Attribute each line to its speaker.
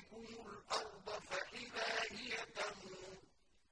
Speaker 1: يكون